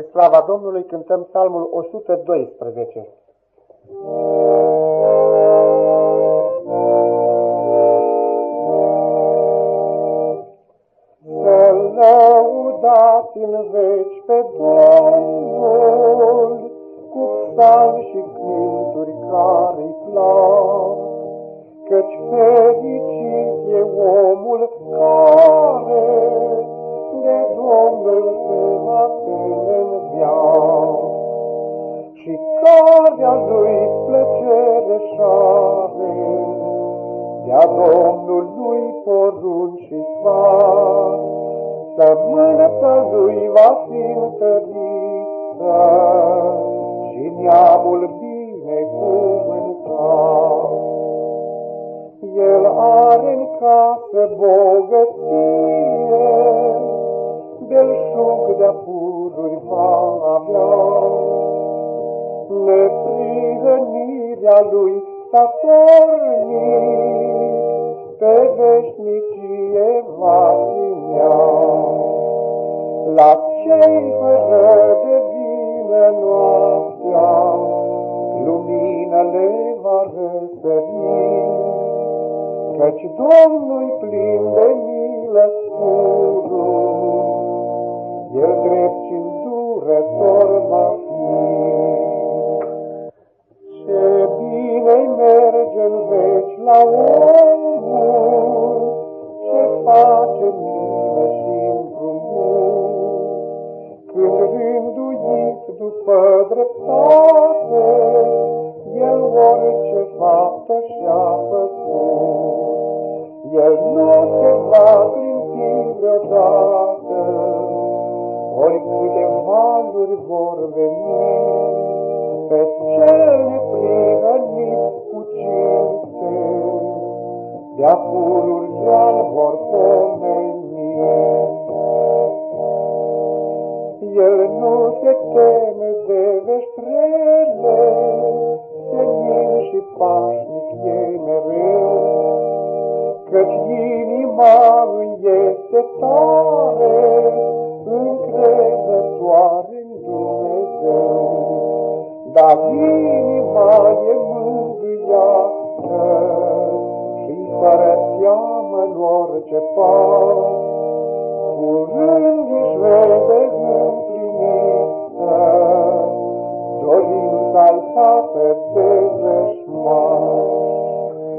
Spre slava Domnului cântăm psalmul 112. Să lăudați în veci pe Domnul, cu psalm și cânturi care-i plac, căci fericit e omul care care lui plăcere șare, de-a Domnului porunci și sfat, sămânța lui va fi întărită și neamul binecuvântat. El are în casă bogăție, belșug de-a pururi va avea, neprihănirea lui s-a pornit, pe veșnicie va ținea. La cei fără de vină noaptea, luminele va răsări, căci Domnul plin de milă purul, El drept și îndurător va la omul ce face milă și împrumut. Când rânduit după dreptate, el orice faptă și-a făcut. El nu se va clinti vreodată, oricâte valuri vor veni, pe cel de-a pururi vor pomeni. El nu se teme de veștrele, senin și pașnic e mereu, căci inima îi este tare, încrezătoare în Dumnezeu. Dar inima e mângâiată și fără teamă în orice pas, curând își vede împlinită dorința-i față de vrășmani.